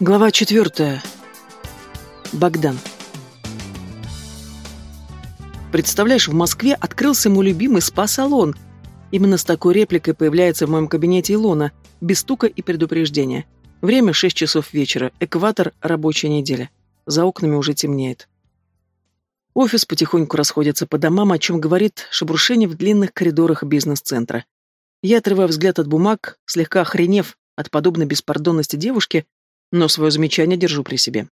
Глава четвертая. Богдан. Представляешь, в Москве открылся мой любимый спа-салон. Именно с такой репликой появляется в моем кабинете Илона, без стука и предупреждения. Время 6 часов вечера, экватор, рабочая неделя. За окнами уже темнеет. Офис потихоньку расходится по домам, о чем говорит шебрушение в длинных коридорах бизнес-центра. Я отрываю взгляд от бумаг, слегка охренев от подобной беспардонности девушки, но свое замечание держу при себе.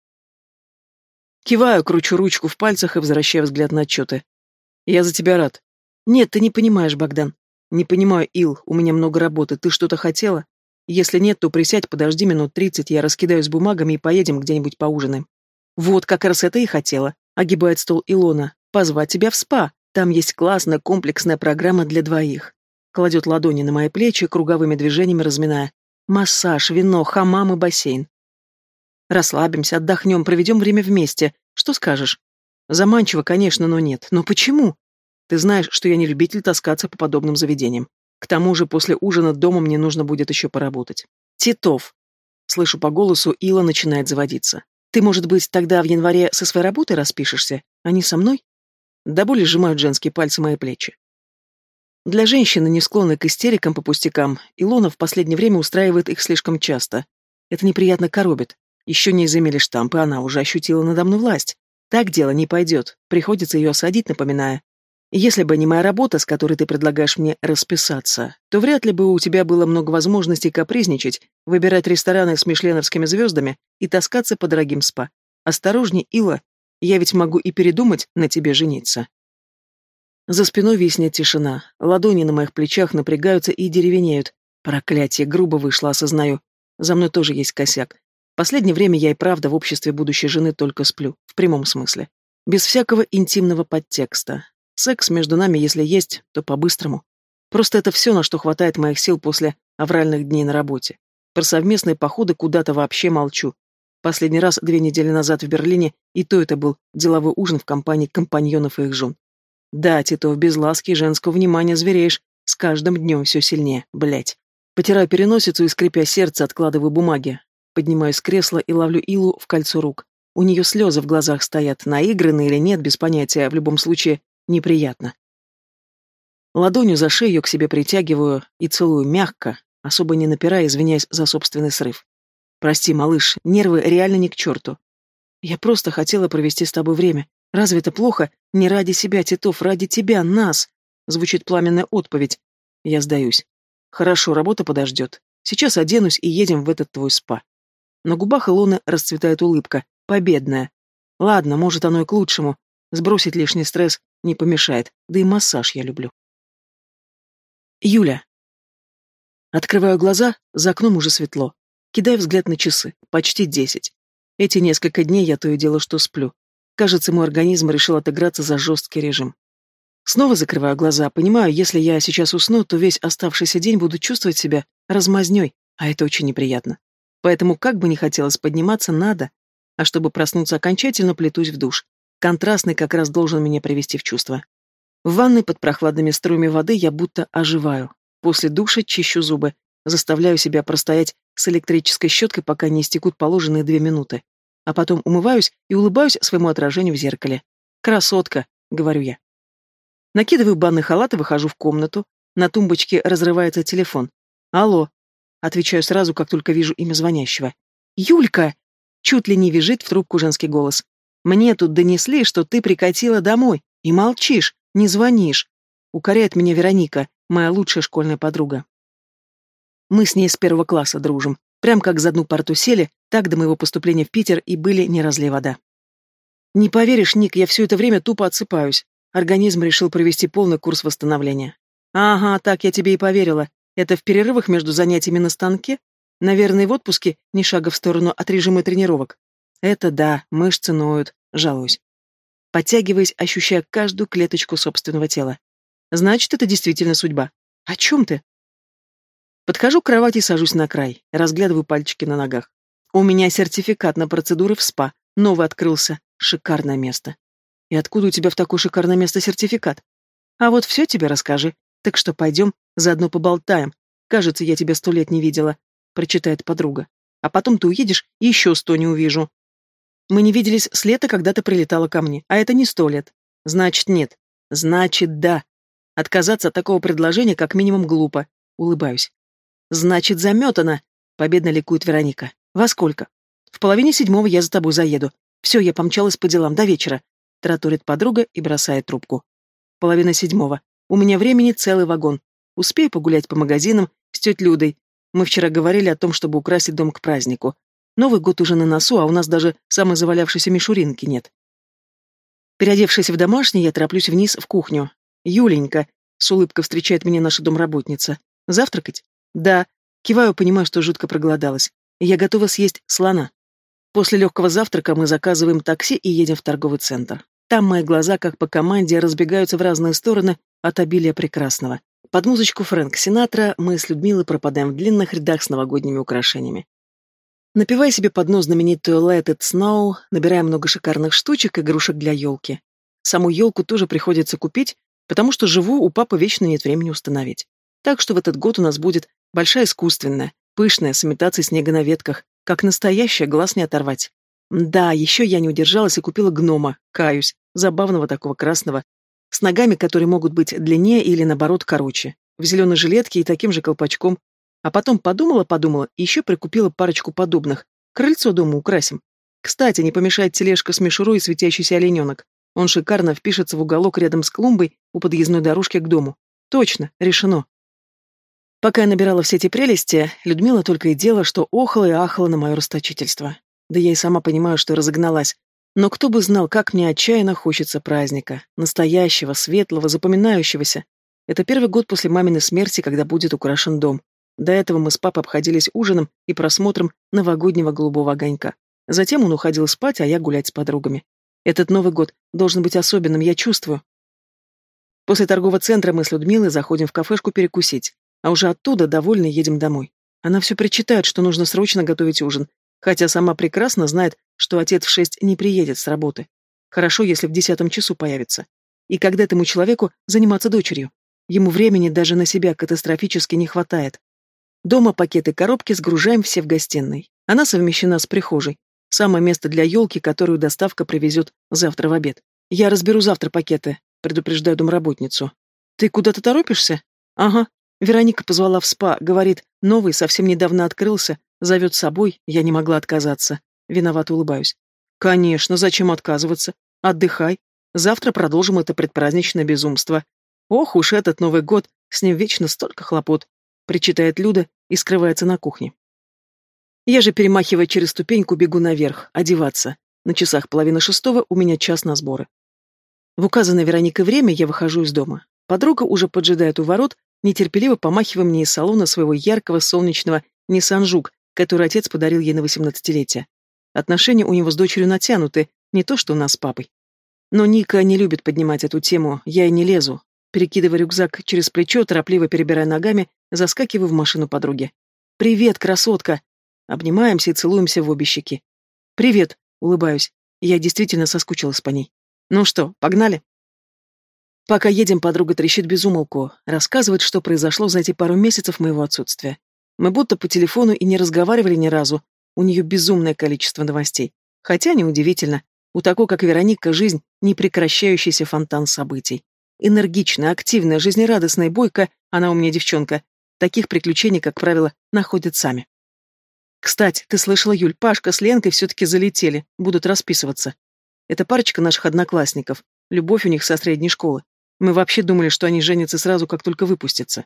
Киваю, кручу ручку в пальцах и возвращаю взгляд на отчеты. Я за тебя рад. Нет, ты не понимаешь, Богдан. Не понимаю, Ил, у меня много работы. Ты что-то хотела? Если нет, то присядь, подожди минут тридцать, я раскидаюсь бумагами и поедем где-нибудь поужинаем. Вот, как раз это и хотела. Огибает стол Илона. Позвать тебя в спа. Там есть классная комплексная программа для двоих. Кладет ладони на мои плечи, круговыми движениями разминая. Массаж, вино, хамам и бассейн. Расслабимся, отдохнем, проведем время вместе. Что скажешь? Заманчиво, конечно, но нет. Но почему? Ты знаешь, что я не любитель таскаться по подобным заведениям. К тому же после ужина дома мне нужно будет еще поработать. Титов. Слышу по голосу, Ила начинает заводиться. Ты, может быть, тогда в январе со своей работой распишешься, а не со мной? До боли сжимают женские пальцы мои плечи. Для женщины, не склонной к истерикам по пустякам, Илона в последнее время устраивает их слишком часто. Это неприятно коробит. Еще не изымели штампы, она уже ощутила надо мной власть. Так дело не пойдет, приходится ее осадить, напоминая. Если бы не моя работа, с которой ты предлагаешь мне расписаться, то вряд ли бы у тебя было много возможностей капризничать, выбирать рестораны с мишленовскими звездами и таскаться по дорогим спа. Осторожней, Ила, я ведь могу и передумать на тебе жениться. За спиной виснет тишина, ладони на моих плечах напрягаются и деревенеют. Проклятие, грубо вышло, осознаю. За мной тоже есть косяк. Последнее время я и правда в обществе будущей жены только сплю, в прямом смысле. Без всякого интимного подтекста. Секс между нами, если есть, то по-быстрому. Просто это все, на что хватает моих сил после авральных дней на работе. Про совместные походы куда-то вообще молчу. Последний раз две недели назад в Берлине, и то это был деловой ужин в компании компаньонов и их жен. Да, Титов, без ласки и женского внимания звереешь. С каждым днем все сильнее, блять. Потираю переносицу и, скрипя сердце, откладываю бумаги. Поднимаюсь с кресла и ловлю Илу в кольцо рук. У нее слезы в глазах стоят, наигранные или нет, без понятия, в любом случае, неприятно. Ладонью за шею к себе притягиваю и целую мягко, особо не напирая, извиняясь за собственный срыв. Прости, малыш, нервы реально не к черту. Я просто хотела провести с тобой время. Разве это плохо? Не ради себя, Титов, ради тебя, нас. Звучит пламенная отповедь. Я сдаюсь. Хорошо, работа подождет. Сейчас оденусь и едем в этот твой спа. На губах Илоны расцветает улыбка, победная. Ладно, может, оно и к лучшему. Сбросить лишний стресс не помешает, да и массаж я люблю. Юля. Открываю глаза, за окном уже светло. Кидаю взгляд на часы, почти десять. Эти несколько дней я то и дело, что сплю. Кажется, мой организм решил отыграться за жесткий режим. Снова закрываю глаза, понимаю, если я сейчас усну, то весь оставшийся день буду чувствовать себя размазнёй, а это очень неприятно. Поэтому, как бы не хотелось подниматься, надо. А чтобы проснуться окончательно, плетусь в душ. Контрастный как раз должен меня привести в чувство. В ванной под прохладными струями воды я будто оживаю. После душа чищу зубы, заставляю себя простоять с электрической щеткой, пока не истекут положенные две минуты. А потом умываюсь и улыбаюсь своему отражению в зеркале. «Красотка», — говорю я. Накидываю банный халат и выхожу в комнату. На тумбочке разрывается телефон. «Алло», Отвечаю сразу, как только вижу имя звонящего. «Юлька!» Чуть ли не визжит в трубку женский голос. «Мне тут донесли, что ты прикатила домой. И молчишь, не звонишь». Укоряет меня Вероника, моя лучшая школьная подруга. Мы с ней с первого класса дружим. Прям как за одну парту сели, так до моего поступления в Питер и были не разлей вода. Не поверишь, Ник, я все это время тупо отсыпаюсь. Организм решил провести полный курс восстановления. Ага, так я тебе и поверила. Это в перерывах между занятиями на станке? Наверное, в отпуске ни шага в сторону от режима тренировок. Это да, мышцы ноют, жалуюсь. Подтягиваясь, ощущая каждую клеточку собственного тела. Значит, это действительно судьба. О чем ты? Подхожу к кровати и сажусь на край, разглядываю пальчики на ногах. У меня сертификат на процедуры в СПА. Новый открылся. Шикарное место. И откуда у тебя в такое шикарное место сертификат? А вот все тебе расскажи. Так что пойдем, заодно поболтаем. Кажется, я тебя сто лет не видела, прочитает подруга. А потом ты уедешь, и еще сто не увижу. Мы не виделись с лета, когда ты прилетала ко мне, а это не сто лет. Значит, нет. Значит, да. Отказаться от такого предложения как минимум глупо. Улыбаюсь. Значит, заметано. Победно ликует Вероника. Во сколько? В половине седьмого я за тобой заеду. Все, я помчалась по делам до вечера. Тараторит подруга и бросает трубку. Половина седьмого. У меня времени целый вагон. Успею погулять по магазинам с тетей Людой. Мы вчера говорили о том, чтобы украсить дом к празднику. Новый год уже на носу, а у нас даже самой завалявшейся мишуринки нет. Переодевшись в домашний, я тороплюсь вниз в кухню. «Юленька», — с улыбкой встречает меня наша домработница. «Завтракать?» «Да». Киваю, понимаю, что жутко проголодалась. Я готова съесть слона. После легкого завтрака мы заказываем такси и едем в торговый центр. Там мои глаза, как по команде, разбегаются в разные стороны от обилия прекрасного. Под музычку Фрэнк Синатра мы с Людмилой пропадаем в длинных рядах с новогодними украшениями. Напивая себе под нос знаменитую Let It Snow, набирая много шикарных штучек, игрушек для елки. Саму елку тоже приходится купить, потому что живу, у папы вечно нет времени установить. Так что в этот год у нас будет большая искусственная, пышная, с имитацией снега на ветках, как настоящая, глаз не оторвать. Да, еще я не удержалась и купила гнома, каюсь, забавного такого красного, с ногами, которые могут быть длиннее или, наоборот, короче, в зеленой жилетке и таким же колпачком, а потом подумала-подумала и еще прикупила парочку подобных. Крыльцо дома украсим. Кстати, не помешает тележка с мишурой и светящийся олененок. Он шикарно впишется в уголок рядом с клумбой у подъездной дорожки к дому. Точно, решено. Пока я набирала все эти прелести, Людмила только и делала, что охала и ахала на мое расточительство. Да я и сама понимаю, что разогналась. Но кто бы знал, как мне отчаянно хочется праздника. Настоящего, светлого, запоминающегося. Это первый год после маминой смерти, когда будет украшен дом. До этого мы с папой обходились ужином и просмотром новогоднего голубого огонька. Затем он уходил спать, а я гулять с подругами. Этот Новый год должен быть особенным, я чувствую. После торгового центра мы с Людмилой заходим в кафешку перекусить, а уже оттуда, довольно, едем домой. Она все причитает, что нужно срочно готовить ужин, хотя сама прекрасно знает, что отец в шесть не приедет с работы. Хорошо, если в десятом часу появится. И когда этому человеку заниматься дочерью? Ему времени даже на себя катастрофически не хватает. Дома пакеты коробки сгружаем все в гостиной. Она совмещена с прихожей. Самое место для елки, которую доставка привезет завтра в обед. Я разберу завтра пакеты, предупреждаю домработницу. Ты куда-то торопишься? Ага. Вероника позвала в спа, говорит, новый совсем недавно открылся, зовет с собой, я не могла отказаться. Виновато улыбаюсь. Конечно, зачем отказываться? Отдыхай. Завтра продолжим это предпраздничное безумство. Ох уж этот Новый год, с ним вечно столько хлопот причитает Люда и скрывается на кухне. Я же, перемахивая через ступеньку, бегу наверх, одеваться. На часах половина шестого у меня час на сборы. В указанное Вероникой время я выхожу из дома. Подруга уже поджидает у ворот, нетерпеливо помахивая мне из салона своего яркого солнечного Nissan Жук, который отец подарил ей на восемнадцатилетие. Отношения у него с дочерью натянуты, не то что у нас с папой. Но Ника не любит поднимать эту тему, я и не лезу. Перекидывая рюкзак через плечо, торопливо перебирая ногами, Заскакиваю в машину подруги. «Привет, красотка!» Обнимаемся и целуемся в обе щеки. «Привет!» — улыбаюсь. Я действительно соскучилась по ней. «Ну что, погнали?» Пока едем, подруга трещит безумолку, рассказывает, что произошло за эти пару месяцев моего отсутствия. Мы будто по телефону и не разговаривали ни разу. У нее безумное количество новостей. Хотя неудивительно. У такой, как Вероника, жизнь — непрекращающийся фонтан событий. Энергичная, активная, жизнерадостная, бойкая, она у меня девчонка, Таких приключений, как правило, находят сами. Кстати, ты слышала, Юль, Пашка с Ленкой все-таки залетели, будут расписываться. Это парочка наших одноклассников, любовь у них со средней школы. Мы вообще думали, что они женятся сразу, как только выпустятся.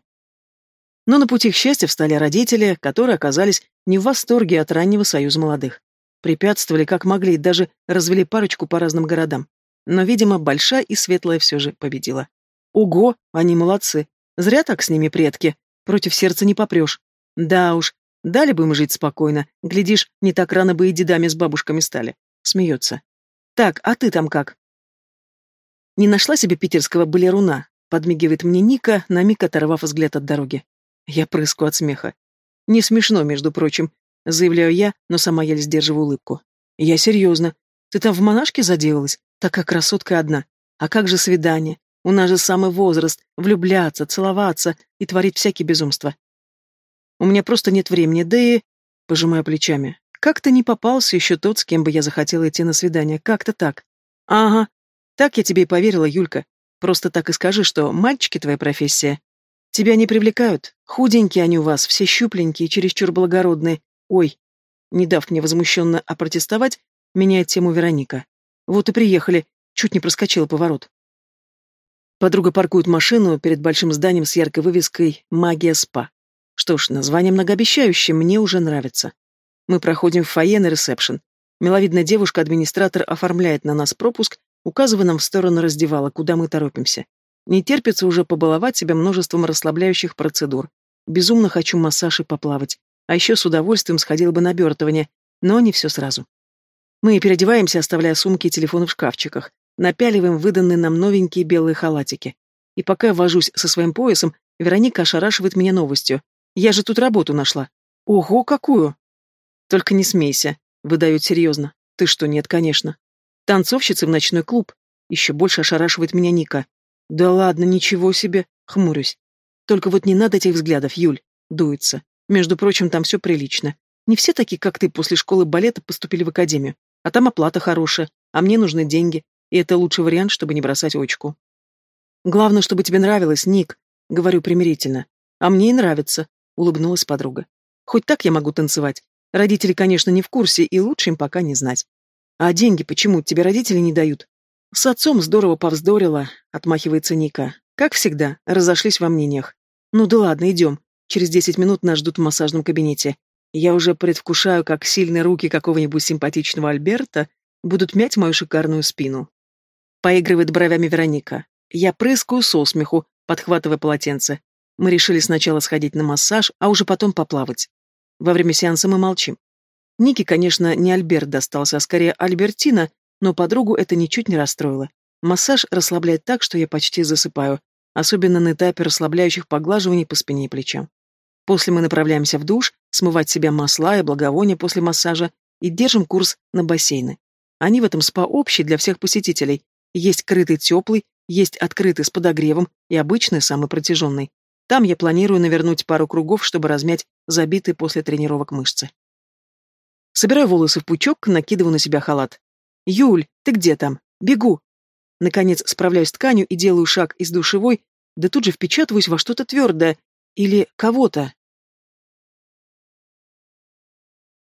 Но на пути к счастью встали родители, которые оказались не в восторге от раннего союза молодых. Препятствовали как могли и даже развели парочку по разным городам. Но, видимо, большая и светлая все же победила. Ого, они молодцы. Зря так с ними предки. Против сердца не попрешь. Да уж, дали бы им жить спокойно. Глядишь, не так рано бы и дедами с бабушками стали. Смеется. Так, а ты там как? Не нашла себе питерского балеруна, подмигивает мне Ника, на миг оторвав взгляд от дороги. Я прыску от смеха. Не смешно, между прочим, заявляю я, но сама еле сдерживаю улыбку. Я серьезно. Ты там в монашке заделалась? Такая красотка одна. А как же свидание? У нас же самый возраст — влюбляться, целоваться и творить всякие безумства. У меня просто нет времени, да и... Пожимаю плечами. Как-то не попался еще тот, с кем бы я захотела идти на свидание. Как-то так. Ага. Так я тебе и поверила, Юлька. Просто так и скажи, что мальчики твоя профессия. Тебя не привлекают. Худенькие они у вас, все щупленькие, чересчур благородные. Ой. Не дав мне возмущенно опротестовать, меняет тему Вероника. Вот и приехали. Чуть не проскочила поворот. Подруга паркует машину перед большим зданием с яркой вывеской «Магия СПА». Что ж, название многообещающее, мне уже нравится. Мы проходим в фойе на ресепшн. Миловидная девушка-администратор оформляет на нас пропуск, указывая нам в сторону раздевала, куда мы торопимся. Не терпится уже побаловать себя множеством расслабляющих процедур. Безумно хочу массаж и поплавать. А еще с удовольствием сходил бы на бертывание, но не все сразу. Мы переодеваемся, оставляя сумки и телефоны в шкафчиках. Напяливаем выданные нам новенькие белые халатики. И пока я вожусь со своим поясом, Вероника ошарашивает меня новостью. Я же тут работу нашла. Ого, какую! Только не смейся, выдают серьезно. Ты что, нет, конечно. Танцовщицы в ночной клуб. Еще больше ошарашивает меня Ника. Да ладно, ничего себе, хмурюсь. Только вот не надо этих взглядов, Юль. Дуется. Между прочим, там все прилично. Не все такие, как ты, после школы балета поступили в академию. А там оплата хорошая, а мне нужны деньги. И это лучший вариант, чтобы не бросать очку. Главное, чтобы тебе нравилось, Ник, говорю примирительно. А мне и нравится, улыбнулась подруга. Хоть так я могу танцевать, Родители, конечно, не в курсе, и лучше им пока не знать. А деньги почему тебе родители не дают? С отцом здорово повздорила, отмахивается Ника. Как всегда, разошлись во мнениях. Ну да ладно, идем. Через десять минут нас ждут в массажном кабинете. Я уже предвкушаю, как сильные руки какого-нибудь симпатичного Альберта будут мять мою шикарную спину. Поигрывает бровями Вероника. Я прыскаю со смеху, подхватывая полотенце. Мы решили сначала сходить на массаж, а уже потом поплавать. Во время сеанса мы молчим. Нике, конечно, не Альберт достался, а скорее Альбертина, но подругу это ничуть не расстроило. Массаж расслабляет так, что я почти засыпаю, особенно на этапе расслабляющих поглаживаний по спине и плечам. После мы направляемся в душ, смывать себя масла и благовония после массажа и держим курс на бассейны. Они в этом спа общие для всех посетителей. Есть крытый теплый, есть открытый с подогревом и обычный самый протяженный. Там я планирую навернуть пару кругов, чтобы размять забитые после тренировок мышцы. Собираю волосы в пучок, накидываю на себя халат. «Юль, ты где там? Бегу!» Наконец справляюсь с тканью и делаю шаг из душевой, да тут же впечатываюсь во что-то твердое. Или кого-то.